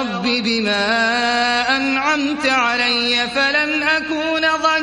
رب بما أنعمت علي فلن أكون ظالما